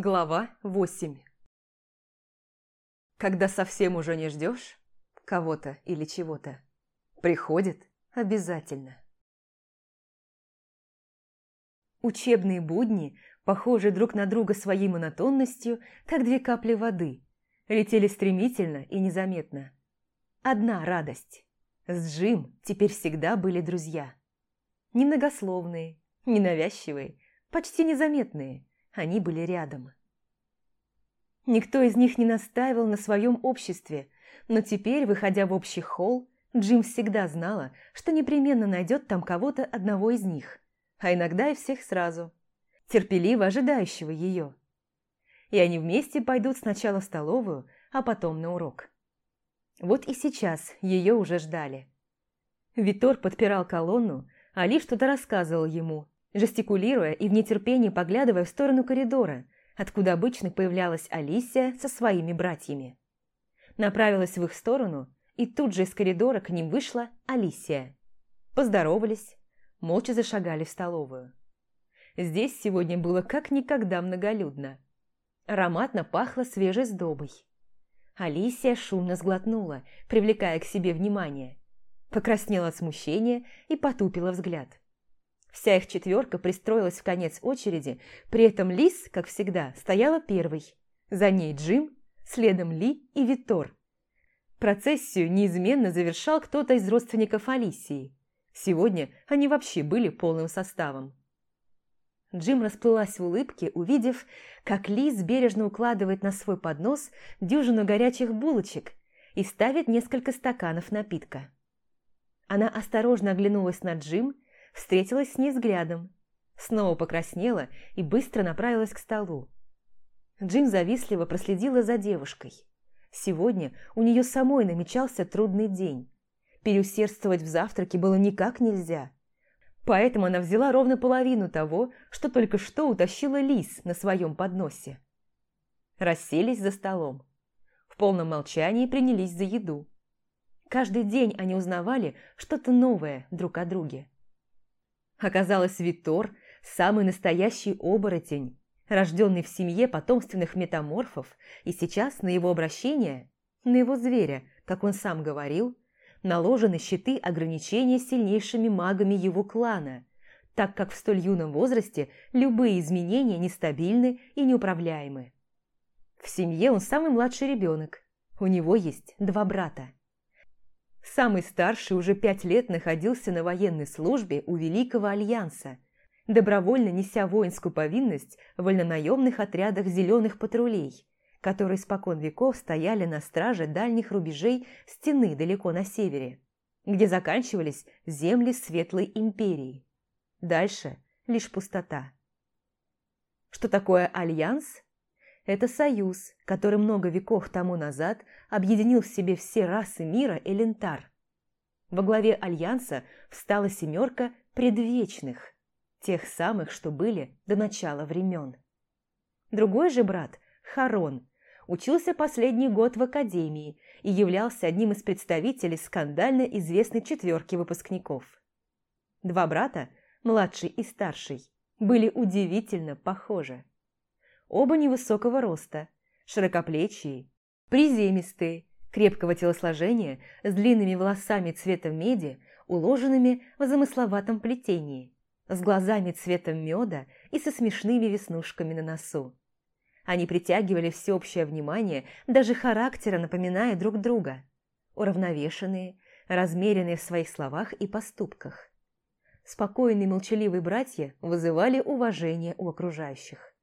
Глава 8 Когда совсем уже не ждешь кого-то или чего-то, приходит обязательно. Учебные будни, похожие друг на друга своей монотонностью, как две капли воды, летели стремительно и незаметно. Одна радость. С Джим теперь всегда были друзья. Немногословные, ненавязчивые, почти незаметные – они были рядом. Никто из них не настаивал на своем обществе, но теперь, выходя в общий холл, Джим всегда знала, что непременно найдет там кого-то одного из них, а иногда и всех сразу, терпеливо ожидающего ее. И они вместе пойдут сначала в столовую, а потом на урок. Вот и сейчас ее уже ждали. Витор подпирал колонну, Али что-то рассказывал ему, жестикулируя и в нетерпении поглядывая в сторону коридора, откуда обычно появлялась Алисия со своими братьями. Направилась в их сторону, и тут же из коридора к ним вышла Алисия. Поздоровались, молча зашагали в столовую. Здесь сегодня было как никогда многолюдно. Ароматно пахло свежей сдобой. Алисия шумно сглотнула, привлекая к себе внимание. Покраснела от смущения и потупила взгляд. Вся их четверка пристроилась в конец очереди, при этом Лис, как всегда, стояла первой. За ней Джим, следом Ли и Витор. Процессию неизменно завершал кто-то из родственников Алисии. Сегодня они вообще были полным составом. Джим расплылась в улыбке, увидев, как Лиз бережно укладывает на свой поднос дюжину горячих булочек и ставит несколько стаканов напитка. Она осторожно оглянулась на Джим встретилась с ней взглядом, снова покраснела и быстро направилась к столу. Джим завистливо проследила за девушкой. Сегодня у нее самой намечался трудный день. Переусердствовать в завтраке было никак нельзя. Поэтому она взяла ровно половину того, что только что утащила Лис на своем подносе. Расселись за столом. В полном молчании принялись за еду. Каждый день они узнавали что-то новое друг о друге. Оказалось, Витор – самый настоящий оборотень, рожденный в семье потомственных метаморфов, и сейчас на его обращение, на его зверя, как он сам говорил, наложены щиты ограничения сильнейшими магами его клана, так как в столь юном возрасте любые изменения нестабильны и неуправляемы. В семье он самый младший ребенок, у него есть два брата. Самый старший уже пять лет находился на военной службе у Великого Альянса, добровольно неся воинскую повинность в вольнонаемных отрядах зеленых патрулей, которые спокон веков стояли на страже дальних рубежей стены далеко на севере, где заканчивались земли Светлой Империи. Дальше лишь пустота. Что такое Альянс? Это союз, который много веков тому назад объединил в себе все расы мира Элентар. Во главе Альянса встала семерка предвечных, тех самых, что были до начала времен. Другой же брат, Харон, учился последний год в академии и являлся одним из представителей скандально известной четверки выпускников. Два брата, младший и старший, были удивительно похожи. Оба невысокого роста, широкоплечие, приземистые, крепкого телосложения, с длинными волосами цвета меди, уложенными в замысловатом плетении, с глазами цвета меда и со смешными веснушками на носу. Они притягивали всеобщее внимание, даже характера напоминая друг друга. Уравновешенные, размеренные в своих словах и поступках. Спокойные молчаливые братья вызывали уважение у окружающих.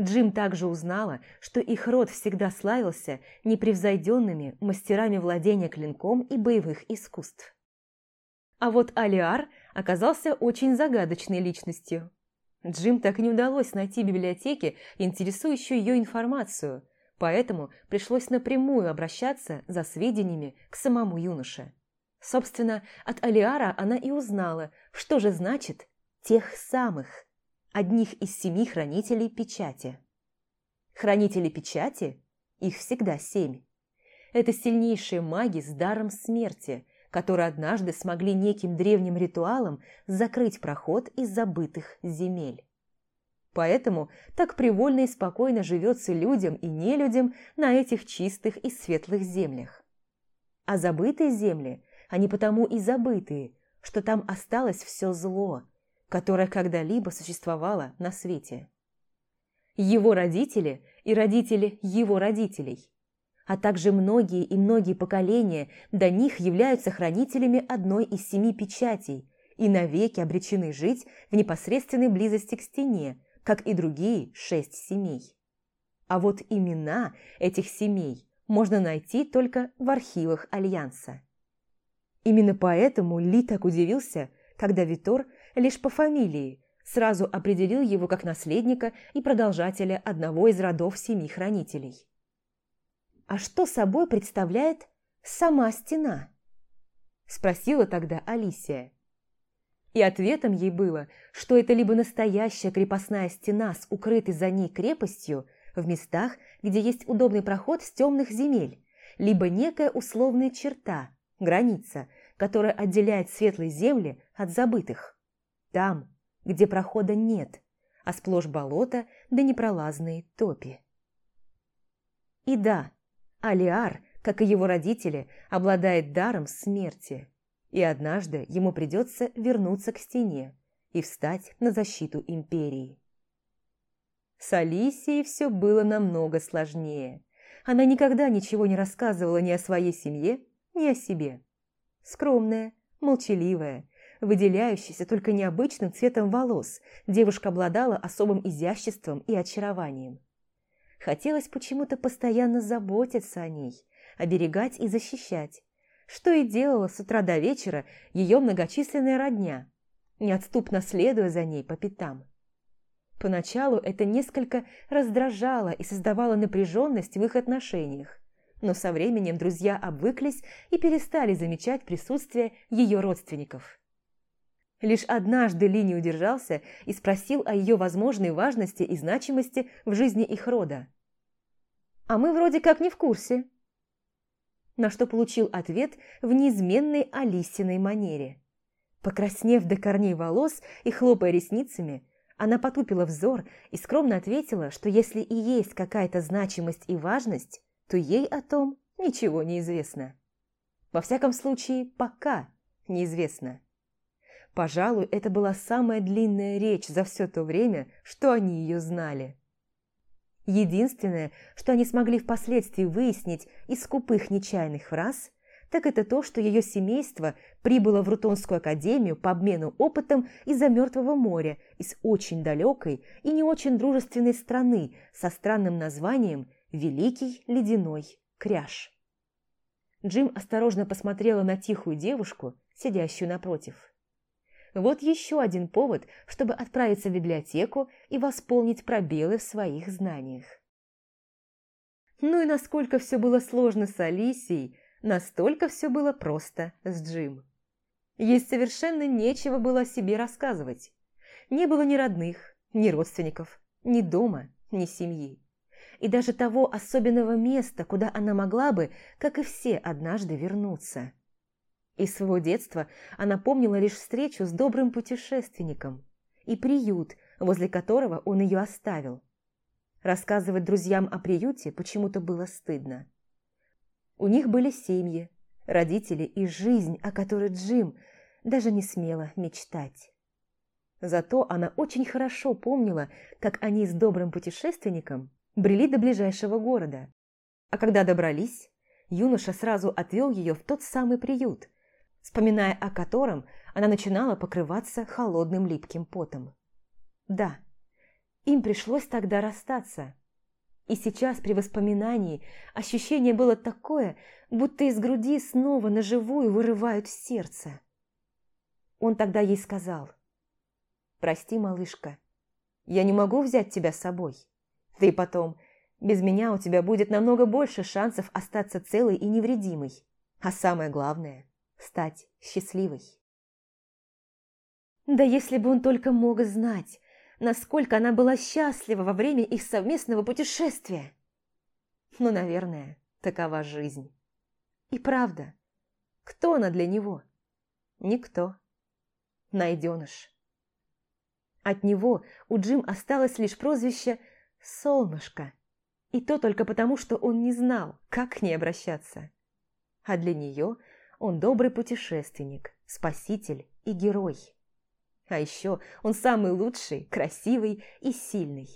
Джим также узнала, что их род всегда славился непревзойденными мастерами владения клинком и боевых искусств. А вот Алиар оказался очень загадочной личностью. Джим так и не удалось найти в библиотеке интересующую ее информацию, поэтому пришлось напрямую обращаться за сведениями к самому юноше. Собственно, от Алиара она и узнала, что же значит «тех самых», одних из семи хранителей печати. Хранители печати, их всегда семь, это сильнейшие маги с даром смерти, которые однажды смогли неким древним ритуалом закрыть проход из забытых земель. Поэтому так привольно и спокойно живется людям и нелюдям на этих чистых и светлых землях. А забытые земли, они потому и забытые, что там осталось все зло, которое когда-либо существовало на свете. Его родители и родители его родителей, а также многие и многие поколения до них являются хранителями одной из семи печатей и навеки обречены жить в непосредственной близости к стене, как и другие шесть семей. А вот имена этих семей можно найти только в архивах Альянса. Именно поэтому Ли так удивился, когда Витор лишь по фамилии сразу определил его как наследника и продолжателя одного из родов семи хранителей. «А что собой представляет сама стена?» – спросила тогда Алисия. И ответом ей было, что это либо настоящая крепостная стена с укрытой за ней крепостью в местах, где есть удобный проход с темных земель, либо некая условная черта, граница, которая отделяет светлые земли от забытых. Там, где прохода нет, а сплошь болото да непролазные топи. И да, Алиар, как и его родители, обладает даром смерти – и однажды ему придется вернуться к стене и встать на защиту империи. С Алисией все было намного сложнее. Она никогда ничего не рассказывала ни о своей семье, ни о себе. Скромная, молчаливая, выделяющаяся только необычным цветом волос, девушка обладала особым изяществом и очарованием. Хотелось почему-то постоянно заботиться о ней, оберегать и защищать, что и делала с утра до вечера ее многочисленная родня, неотступно следуя за ней по пятам. Поначалу это несколько раздражало и создавало напряженность в их отношениях, но со временем друзья обвыклись и перестали замечать присутствие ее родственников. Лишь однажды Ли не удержался и спросил о ее возможной важности и значимости в жизни их рода. «А мы вроде как не в курсе», на что получил ответ в неизменной Алисиной манере. Покраснев до корней волос и хлопая ресницами, она потупила взор и скромно ответила, что если и есть какая-то значимость и важность, то ей о том ничего не известно. Во всяком случае, пока неизвестно. Пожалуй, это была самая длинная речь за все то время, что они ее знали. Единственное, что они смогли впоследствии выяснить из скупых нечаянных фраз, так это то, что ее семейство прибыло в Рутонскую академию по обмену опытом из-за Мертвого моря, из очень далекой и не очень дружественной страны со странным названием «Великий ледяной кряж». Джим осторожно посмотрела на тихую девушку, сидящую напротив. Вот еще один повод, чтобы отправиться в библиотеку и восполнить пробелы в своих знаниях. Ну и насколько все было сложно с Алисией, настолько все было просто с Джим. Ей совершенно нечего было о себе рассказывать. Не было ни родных, ни родственников, ни дома, ни семьи. И даже того особенного места, куда она могла бы, как и все, однажды вернуться. Из своего детства она помнила лишь встречу с добрым путешественником и приют, возле которого он ее оставил. Рассказывать друзьям о приюте почему-то было стыдно. У них были семьи, родители и жизнь, о которой Джим даже не смела мечтать. Зато она очень хорошо помнила, как они с добрым путешественником брели до ближайшего города. А когда добрались, юноша сразу отвел ее в тот самый приют, вспоминая о котором она начинала покрываться холодным липким потом. Да, им пришлось тогда расстаться. И сейчас при воспоминании ощущение было такое, будто из груди снова на живую вырывают сердце. Он тогда ей сказал, «Прости, малышка, я не могу взять тебя с собой. И потом, без меня у тебя будет намного больше шансов остаться целой и невредимой. А самое главное – стать счастливой. Да если бы он только мог знать, насколько она была счастлива во время их совместного путешествия. Ну, наверное, такова жизнь. И правда, кто она для него? Никто. Найденыш. От него у Джим осталось лишь прозвище «Солнышко», и то только потому, что он не знал, как к ней обращаться. А для нее он добрый путешественник, спаситель и герой. А еще он самый лучший, красивый и сильный.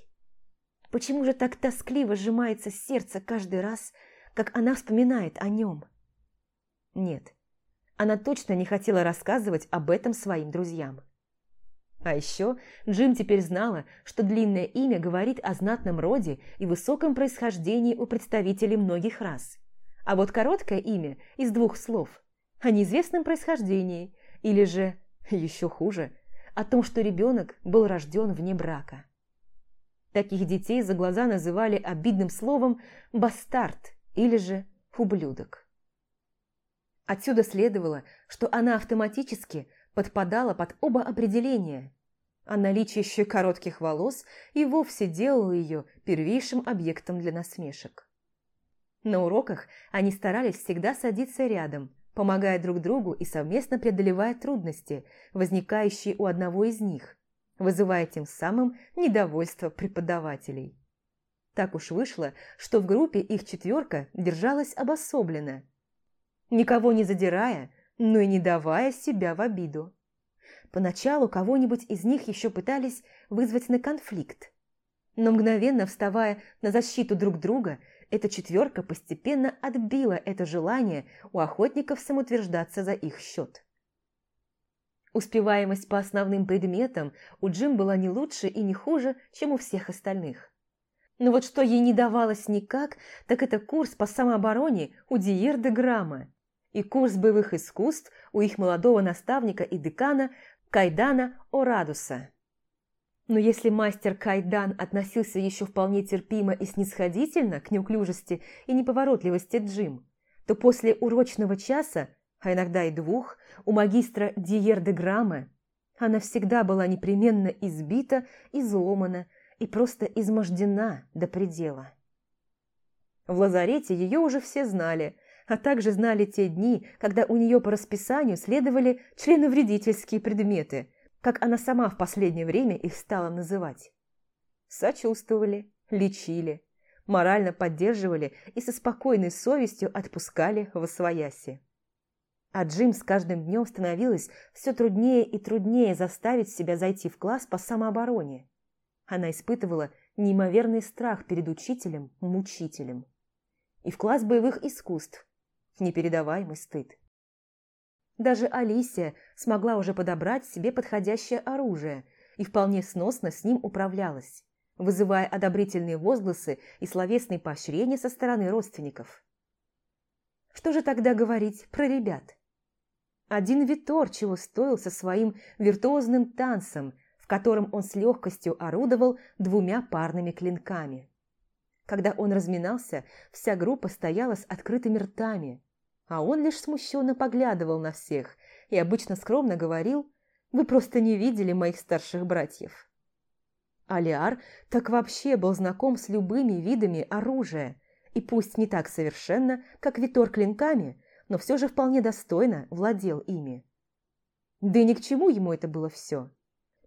Почему же так тоскливо сжимается сердце каждый раз, как она вспоминает о нем? Нет, она точно не хотела рассказывать об этом своим друзьям. А еще Джим теперь знала, что длинное имя говорит о знатном роде и высоком происхождении у представителей многих рас. А вот короткое имя из двух слов о неизвестном происхождении или же, еще хуже, о том, что ребенок был рожден вне брака. Таких детей за глаза называли обидным словом «бастард» или же «ублюдок». Отсюда следовало, что она автоматически подпадала под оба определения, а наличие еще коротких волос и вовсе делало ее первейшим объектом для насмешек. На уроках они старались всегда садиться рядом, помогая друг другу и совместно преодолевая трудности, возникающие у одного из них, вызывая тем самым недовольство преподавателей. Так уж вышло, что в группе их четверка держалась обособленно, никого не задирая, но и не давая себя в обиду. Поначалу кого-нибудь из них еще пытались вызвать на конфликт, но мгновенно вставая на защиту друг друга, эта четверка постепенно отбила это желание у охотников самоутверждаться за их счет. Успеваемость по основным предметам у Джим была не лучше и не хуже, чем у всех остальных. Но вот что ей не давалось никак, так это курс по самообороне у Диер де Грамма и курс боевых искусств у их молодого наставника и декана Кайдана Орадуса. Но если мастер Кайдан относился еще вполне терпимо и снисходительно к неуклюжести и неповоротливости Джим, то после урочного часа а иногда и двух, у магистра Диер де Грамме, она всегда была непременно избита, изломана и просто измождена до предела. В лазарете ее уже все знали, а также знали те дни, когда у нее по расписанию следовали членовредительские предметы, как она сама в последнее время их стала называть. Сочувствовали, лечили, морально поддерживали и со спокойной совестью отпускали в освояси. А Джим с каждым днем становилось все труднее и труднее заставить себя зайти в класс по самообороне. Она испытывала неимоверный страх перед учителем-мучителем. И в класс боевых искусств непередаваемый стыд. Даже Алисия смогла уже подобрать себе подходящее оружие и вполне сносно с ним управлялась, вызывая одобрительные возгласы и словесные поощрения со стороны родственников. Что же тогда говорить про ребят? Один Витор чего стоил со своим виртуозным танцем, в котором он с легкостью орудовал двумя парными клинками. Когда он разминался, вся группа стояла с открытыми ртами, а он лишь смущенно поглядывал на всех и обычно скромно говорил «Вы просто не видели моих старших братьев». Алиар так вообще был знаком с любыми видами оружия, и пусть не так совершенно, как Витор клинками, но все же вполне достойно владел ими. Да и ни к чему ему это было все.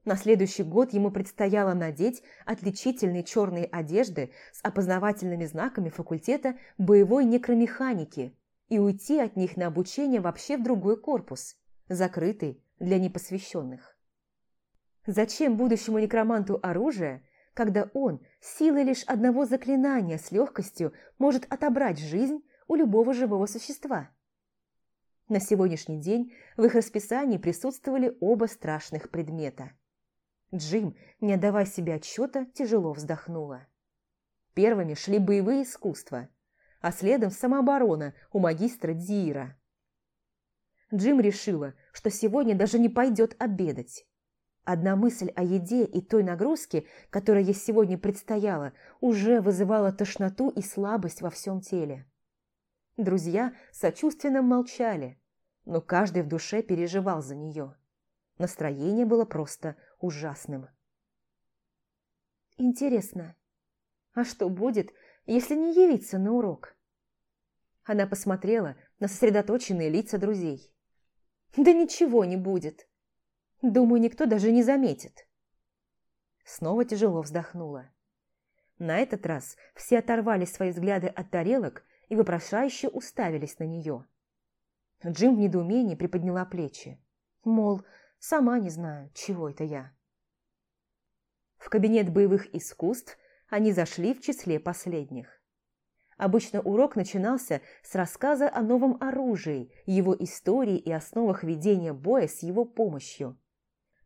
На следующий год ему предстояло надеть отличительные черные одежды с опознавательными знаками факультета боевой некромеханики и уйти от них на обучение вообще в другой корпус, закрытый для непосвященных. Зачем будущему некроманту оружие, когда он силой лишь одного заклинания с легкостью может отобрать жизнь у любого живого существа? На сегодняшний день в их расписании присутствовали оба страшных предмета. Джим, не отдавая себе отчета, тяжело вздохнула. Первыми шли боевые искусства, а следом самооборона у магистра Диира. Джим решила, что сегодня даже не пойдет обедать. Одна мысль о еде и той нагрузке, которая ей сегодня предстояла, уже вызывала тошноту и слабость во всем теле. Друзья сочувственно молчали, но каждый в душе переживал за нее. Настроение было просто ужасным. Интересно, а что будет, если не явиться на урок? Она посмотрела на сосредоточенные лица друзей. Да ничего не будет. Думаю, никто даже не заметит. снова тяжело вздохнула. На этот раз все оторвали свои взгляды от тарелок и вопрошающе уставились на нее. Джим в недоумении приподняла плечи. Мол, сама не знаю, чего это я. В кабинет боевых искусств они зашли в числе последних. Обычно урок начинался с рассказа о новом оружии, его истории и основах ведения боя с его помощью.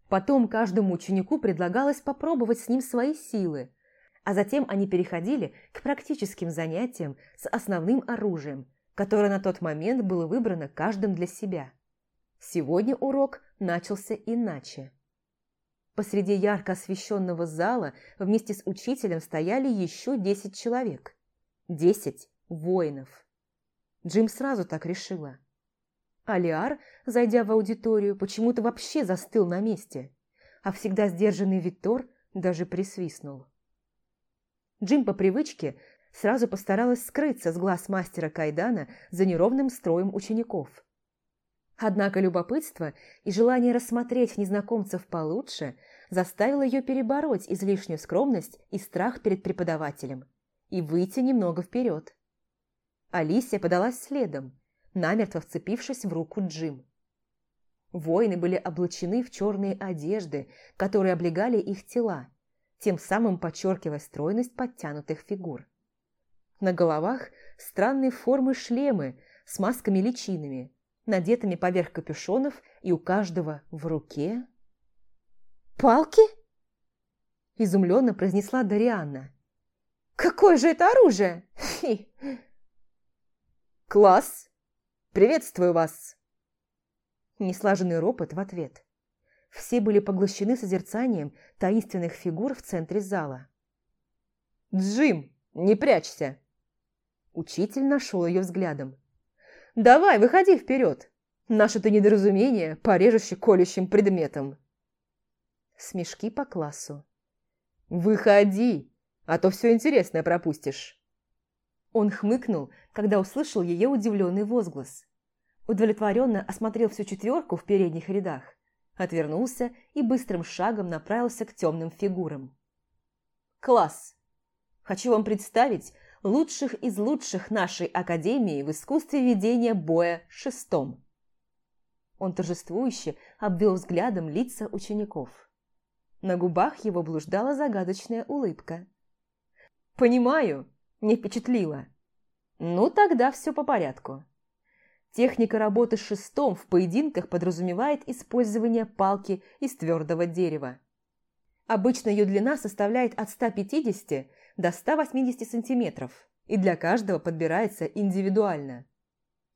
Потом каждому ученику предлагалось попробовать с ним свои силы, а затем они переходили к практическим занятиям с основным оружием, которое на тот момент было выбрано каждым для себя. Сегодня урок начался иначе. Посреди ярко освещенного зала вместе с учителем стояли еще десять человек. Десять воинов. Джим сразу так решила. Алиар, зайдя в аудиторию, почему-то вообще застыл на месте, а всегда сдержанный Витор даже присвистнул. Джим по привычке сразу постаралась скрыться с глаз мастера Кайдана за неровным строем учеников. Однако любопытство и желание рассмотреть незнакомцев получше заставило ее перебороть излишнюю скромность и страх перед преподавателем и выйти немного вперед. Алисия подалась следом, намертво вцепившись в руку Джим. Воины были облачены в черные одежды, которые облегали их тела, тем самым подчеркивая стройность подтянутых фигур. На головах странные формы шлемы с масками-личинами, надетыми поверх капюшонов, и у каждого в руке... «Палки?» – изумленно произнесла Дарианна. «Какое же это оружие?» Фи. «Класс! Приветствую вас!» Неслаженный ропот в ответ. Все были поглощены созерцанием таинственных фигур в центре зала. «Джим, не прячься!» Учитель нашел ее взглядом. «Давай, выходи вперед! Наше-то недоразумение порежуще колющим предметом!» Смешки по классу. «Выходи, а то все интересное пропустишь!» Он хмыкнул, когда услышал ее удивленный возглас. Удовлетворенно осмотрел всю четверку в передних рядах, отвернулся и быстрым шагом направился к темным фигурам. «Класс! Хочу вам представить лучших из лучших нашей Академии в искусстве ведения боя шестом!» Он торжествующе обвел взглядом лица учеников. На губах его блуждала загадочная улыбка. «Понимаю, не впечатлило. Ну, тогда все по порядку. Техника работы шестом в поединках подразумевает использование палки из твердого дерева. Обычно ее длина составляет от 150 до 180 сантиметров, и для каждого подбирается индивидуально.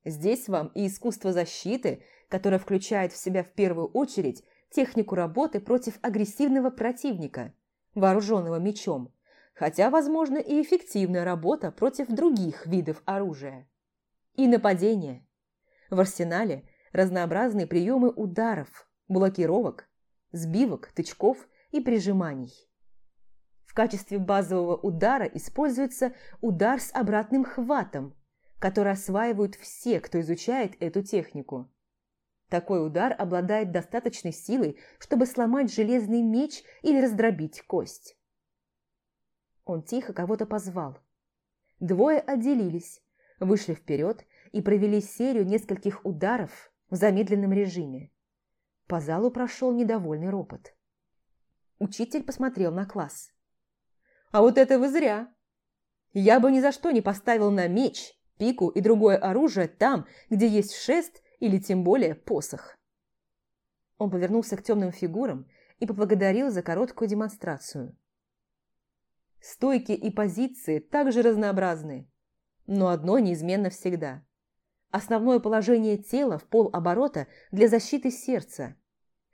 Здесь вам и искусство защиты, которое включает в себя в первую очередь технику работы против агрессивного противника, вооруженного мечом, хотя, возможно, и эффективная работа против других видов оружия. И нападение. В арсенале разнообразные приемы ударов, блокировок, сбивок, тычков и прижиманий. Качестве базового удара используется удар с обратным хватом, который осваивают все, кто изучает эту технику. Такой удар обладает достаточной силой, чтобы сломать железный меч или раздробить кость. Он тихо кого-то позвал. Двое отделились, вышли вперед и провели серию нескольких ударов в замедленном режиме. По залу прошел недовольный ропот. Учитель посмотрел на класс. «А вот это вы зря! Я бы ни за что не поставил на меч, пику и другое оружие там, где есть шест или тем более посох». Он повернулся к темным фигурам и поблагодарил за короткую демонстрацию. Стойки и позиции также разнообразны, но одно неизменно всегда. Основное положение тела в полоборота для защиты сердца.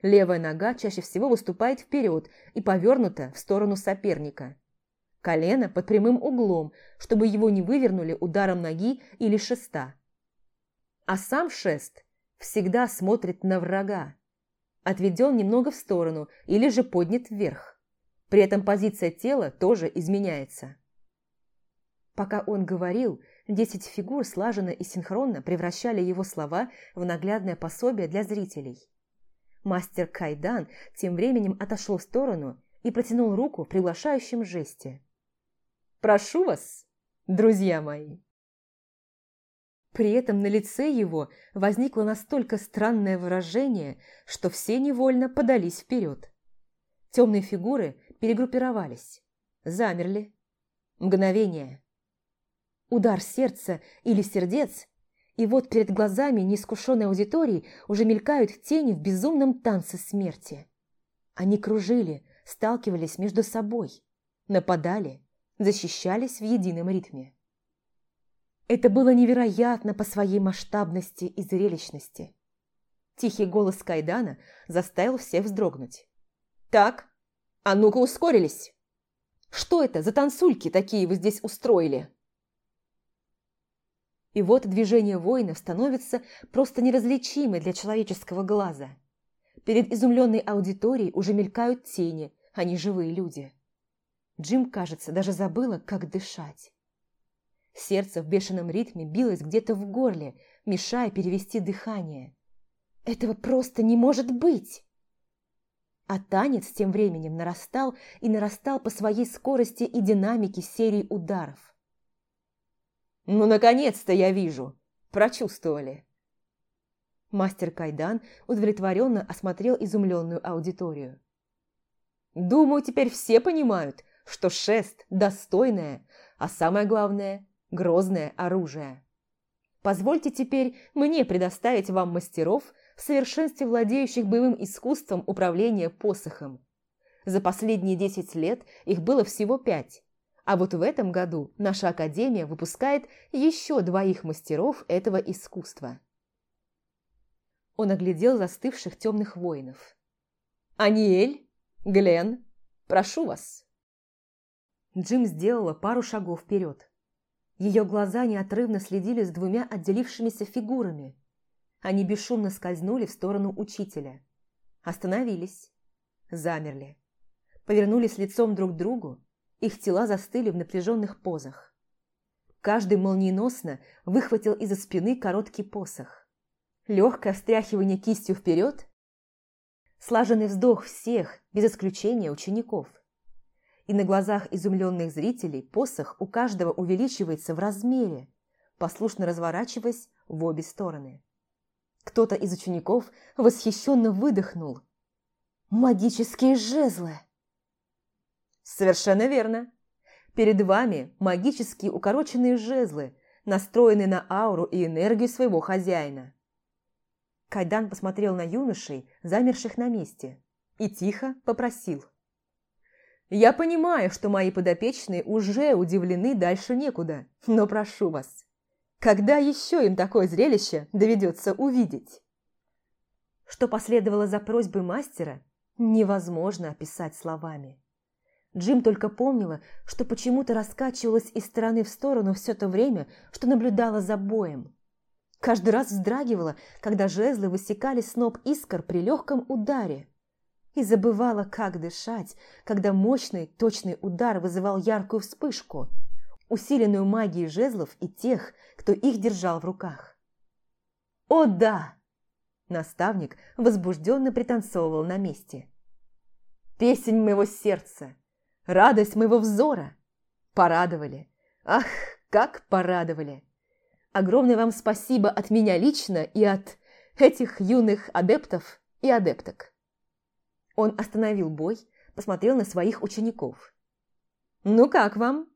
Левая нога чаще всего выступает вперед и повернута в сторону соперника. Колено под прямым углом, чтобы его не вывернули ударом ноги или шеста. А сам шест всегда смотрит на врага. Отведен немного в сторону или же поднят вверх. При этом позиция тела тоже изменяется. Пока он говорил, десять фигур слаженно и синхронно превращали его слова в наглядное пособие для зрителей. Мастер Кайдан тем временем отошел в сторону и протянул руку в приглашающем жесте. «Прошу вас, друзья мои!» При этом на лице его возникло настолько странное выражение, что все невольно подались вперед. Темные фигуры перегруппировались, замерли. Мгновение. Удар сердца или сердец, и вот перед глазами неискушенной аудитории уже мелькают тени в безумном танце смерти. Они кружили, сталкивались между собой, нападали, защищались в едином ритме. Это было невероятно по своей масштабности и зрелищности. Тихий голос Кайдана заставил всех вздрогнуть. «Так, а ну-ка ускорились! Что это за танцульки такие вы здесь устроили?» И вот движение воинов становится просто неразличимой для человеческого глаза. Перед изумленной аудиторией уже мелькают тени, а не живые люди. Джим, кажется, даже забыла, как дышать. Сердце в бешеном ритме билось где-то в горле, мешая перевести дыхание. Этого просто не может быть! А танец тем временем нарастал и нарастал по своей скорости и динамике серии ударов. «Ну, наконец-то я вижу! Прочувствовали!» Мастер Кайдан удовлетворенно осмотрел изумленную аудиторию. «Думаю, теперь все понимают, что шест – достойное, а самое главное – грозное оружие. Позвольте теперь мне предоставить вам мастеров, в совершенстве владеющих боевым искусством управления посохом. За последние десять лет их было всего пять, а вот в этом году наша академия выпускает еще двоих мастеров этого искусства. Он оглядел застывших темных воинов. «Аниэль, Глен, прошу вас!» Джим сделала пару шагов вперед. Ее глаза неотрывно следили с двумя отделившимися фигурами. Они бесшумно скользнули в сторону учителя. Остановились. Замерли. Повернулись лицом друг к другу их тела застыли в напряженных позах. Каждый молниеносно выхватил из-за спины короткий посох. Легкое встряхивание кистью вперед, слаженный вздох всех, без исключения учеников. И на глазах изумленных зрителей посох у каждого увеличивается в размере, послушно разворачиваясь в обе стороны. Кто-то из учеников восхищенно выдохнул. «Магические жезлы!» Совершенно верно. Перед вами магические укороченные жезлы, настроенные на ауру и энергию своего хозяина. Кайдан посмотрел на юношей, замерших на месте, и тихо попросил. «Я понимаю, что мои подопечные уже удивлены дальше некуда, но прошу вас, когда еще им такое зрелище доведется увидеть?» Что последовало за просьбой мастера, невозможно описать словами. Джим только помнила, что почему-то раскачивалась из стороны в сторону все то время, что наблюдала за боем. Каждый раз вздрагивала, когда жезлы высекали сноп искр при легком ударе. И забывала, как дышать, когда мощный, точный удар вызывал яркую вспышку, усиленную магией жезлов и тех, кто их держал в руках. «О, да!» Наставник возбужденно пританцовывал на месте. «Песень моего сердца!» радость моего взора. Порадовали. Ах, как порадовали. Огромное вам спасибо от меня лично и от этих юных адептов и адепток. Он остановил бой, посмотрел на своих учеников. «Ну как вам?»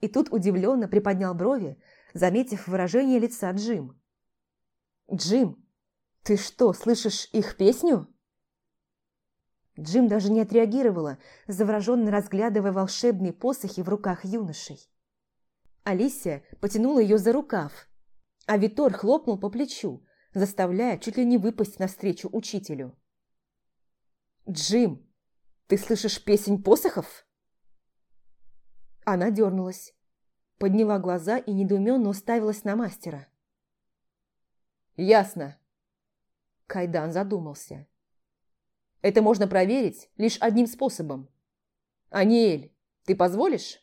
И тут удивленно приподнял брови, заметив выражение лица Джим. «Джим, ты что, слышишь их песню?» Джим даже не отреагировала, завороженно разглядывая волшебные посохи в руках юношей. Алисия потянула ее за рукав, а Витор хлопнул по плечу, заставляя чуть ли не выпасть навстречу учителю. «Джим, ты слышишь песнь посохов?» Она дернулась, подняла глаза и недоуменно уставилась на мастера. «Ясно». Кайдан задумался. Это можно проверить лишь одним способом. «Аниэль, ты позволишь?»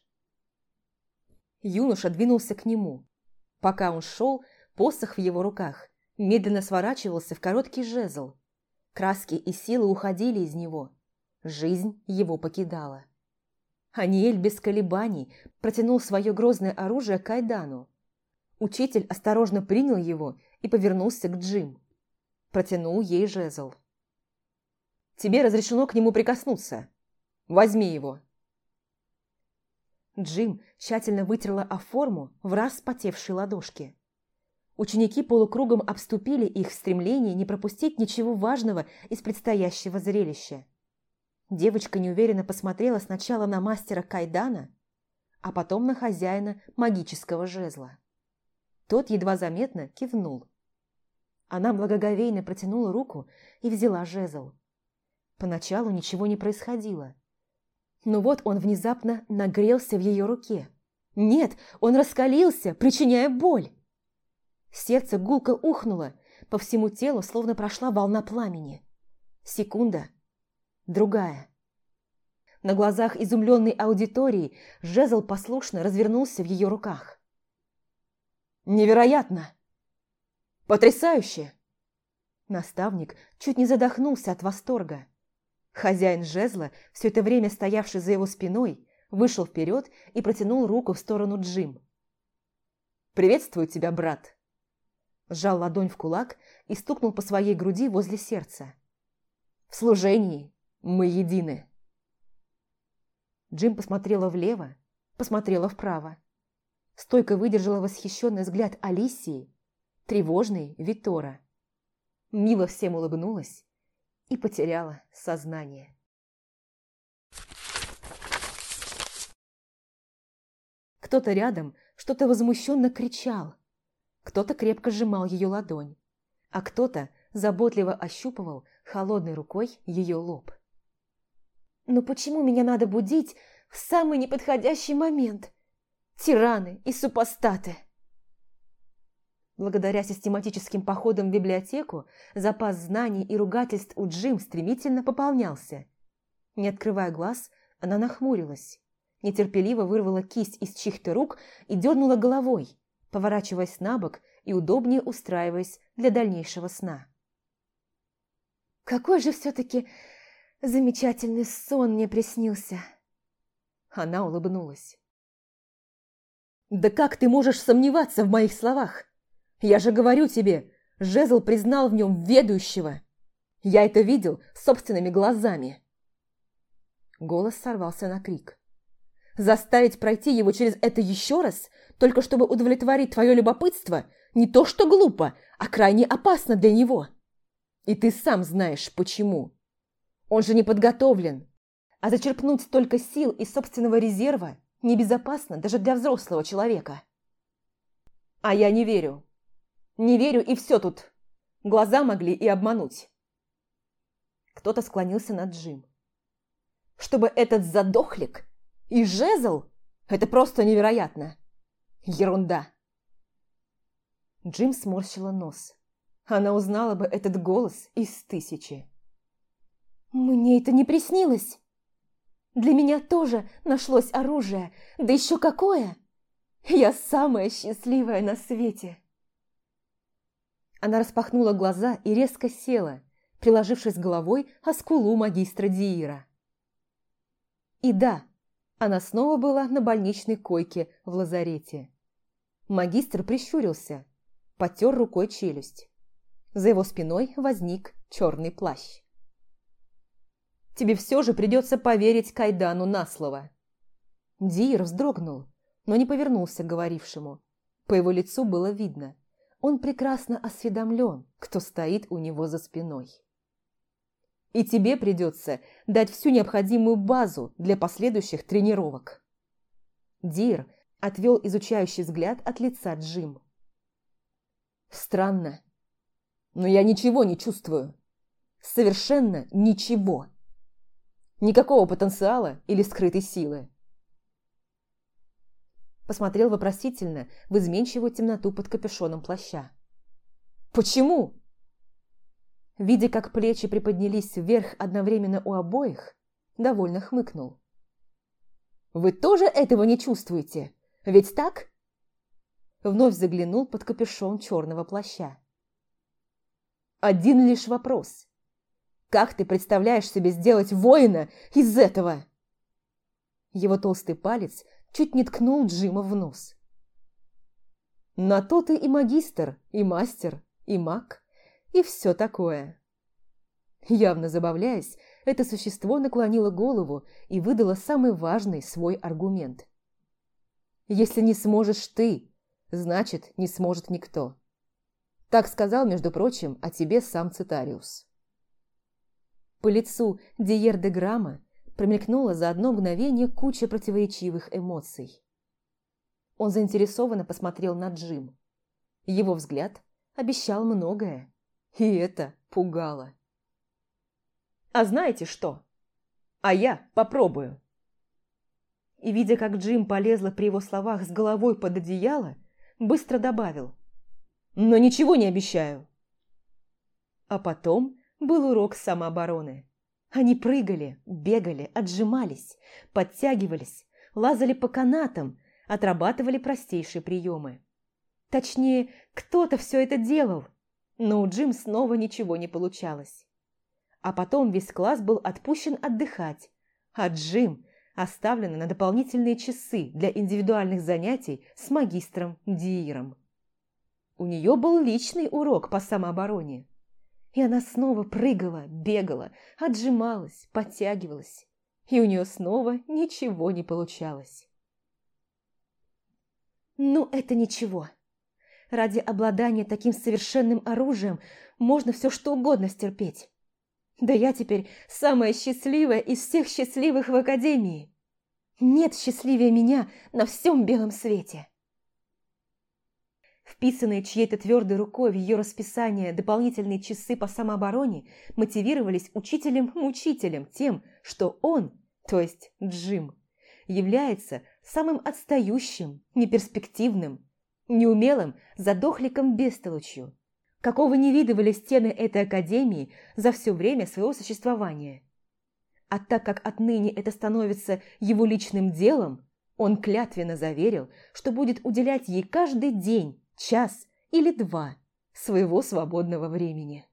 Юноша двинулся к нему. Пока он шел, посох в его руках медленно сворачивался в короткий жезл. Краски и силы уходили из него. Жизнь его покидала. Аниэль без колебаний протянул свое грозное оружие к Айдану. Учитель осторожно принял его и повернулся к Джим. Протянул ей жезл. «Тебе разрешено к нему прикоснуться. Возьми его». Джим тщательно вытерла о форму в раз потевшие ладошки. Ученики полукругом обступили их в стремлении не пропустить ничего важного из предстоящего зрелища. Девочка неуверенно посмотрела сначала на мастера Кайдана, а потом на хозяина магического жезла. Тот едва заметно кивнул. Она благоговейно протянула руку и взяла жезл. Поначалу ничего не происходило. Но вот он внезапно нагрелся в ее руке. Нет, он раскалился, причиняя боль. Сердце гулко ухнуло, по всему телу словно прошла волна пламени. Секунда, другая. На глазах изумленной аудитории жезл послушно развернулся в ее руках. «Невероятно! Потрясающе!» Наставник чуть не задохнулся от восторга. Хозяин жезла, все это время стоявший за его спиной, вышел вперед и протянул руку в сторону Джим. «Приветствую тебя, брат!» Сжал ладонь в кулак и стукнул по своей груди возле сердца. «В служении мы едины!» Джим посмотрела влево, посмотрела вправо. Стойко выдержала восхищенный взгляд Алисии, тревожный Витора. Мило всем улыбнулась и потеряла сознание. Кто-то рядом что-то возмущенно кричал. Кто-то крепко сжимал ее ладонь, а кто-то заботливо ощупывал холодной рукой ее лоб. Но почему меня надо будить в самый неподходящий момент? Тираны и супостаты. Благодаря систематическим походам в библиотеку запас знаний и ругательств у Джим стремительно пополнялся. Не открывая глаз, она нахмурилась, нетерпеливо вырвала кисть из чьих-то рук и дернула головой, поворачиваясь на бок и удобнее устраиваясь для дальнейшего сна. «Какой же все-таки Замечательный сон мне приснился. Она улыбнулась. «Да как ты можешь сомневаться в моих словах? Я же говорю тебе, Жезл признал в нем ведущего. Я это видел собственными глазами». Голос сорвался на крик. «Заставить пройти его через это еще раз, только чтобы удовлетворить твое любопытство, не то что глупо, а крайне опасно для него. И ты сам знаешь, почему». Он же не подготовлен. А зачерпнуть столько сил из собственного резерва небезопасно даже для взрослого человека. А я не верю. Не верю, и все тут. Глаза могли и обмануть. Кто-то склонился над Джим. Чтобы этот задохлик и жезл, это просто невероятно. Ерунда. Джим сморщила нос. Она узнала бы этот голос из тысячи. Мне это не приснилось. Для меня тоже нашлось оружие, да еще какое! Я самая счастливая на свете. Она распахнула глаза и резко села, приложившись головой о скулу магистра Диира. И да, она снова была на больничной койке в лазарете. Магистр прищурился, потер рукой челюсть. За его спиной возник черный плащ тебе все же придется поверить Кайдану на слово». Диир вздрогнул, но не повернулся к говорившему. По его лицу было видно. Он прекрасно осведомлен, кто стоит у него за спиной. «И тебе придется дать всю необходимую базу для последующих тренировок». Дир отвел изучающий взгляд от лица Джим. «Странно, но я ничего не чувствую. Совершенно ничего». Никакого потенциала или скрытой силы. Посмотрел вопросительно в изменчивую темноту под капюшоном плаща. «Почему?» Видя, как плечи приподнялись вверх одновременно у обоих, довольно хмыкнул. «Вы тоже этого не чувствуете? Ведь так?» Вновь заглянул под капюшон черного плаща. «Один лишь вопрос. Как ты представляешь себе сделать воина из этого?» Его толстый палец чуть не ткнул Джима в нос. «На то ты и магистр, и мастер, и маг, и все такое». Явно забавляясь, это существо наклонило голову и выдало самый важный свой аргумент. «Если не сможешь ты, значит, не сможет никто». Так сказал, между прочим, о тебе сам Цитариус. По лицу Диер де Грамма промелькнула за одно мгновение куча противоречивых эмоций. Он заинтересованно посмотрел на Джим. Его взгляд обещал многое, и это пугало. «А знаете что? А я попробую!» И, видя, как Джим полезла при его словах с головой под одеяло, быстро добавил – но ничего не обещаю. А потом был урок самообороны. Они прыгали, бегали, отжимались, подтягивались, лазали по канатам, отрабатывали простейшие приемы. Точнее, кто-то все это делал, но у Джим снова ничего не получалось. А потом весь класс был отпущен отдыхать, а Джим оставлена на дополнительные часы для индивидуальных занятий с магистром Дииром. У нее был личный урок по самообороне. И она снова прыгала, бегала, отжималась, подтягивалась. И у нее снова ничего не получалось. Ну, это ничего. Ради обладания таким совершенным оружием можно все что угодно стерпеть. Да я теперь самая счастливая из всех счастливых в Академии. Нет счастливее меня на всем белом свете. Вписанные чьей-то твердой рукой в ее расписание дополнительные часы по самообороне мотивировались учителем-мучителем тем, что он, то есть Джим, является самым отстающим, неперспективным, неумелым задохликом-бестолочью, какого не видывали стены этой академии за все время своего существования. А так как отныне это становится его личным делом, он клятвенно заверил, что будет уделять ей каждый день час или два своего свободного времени.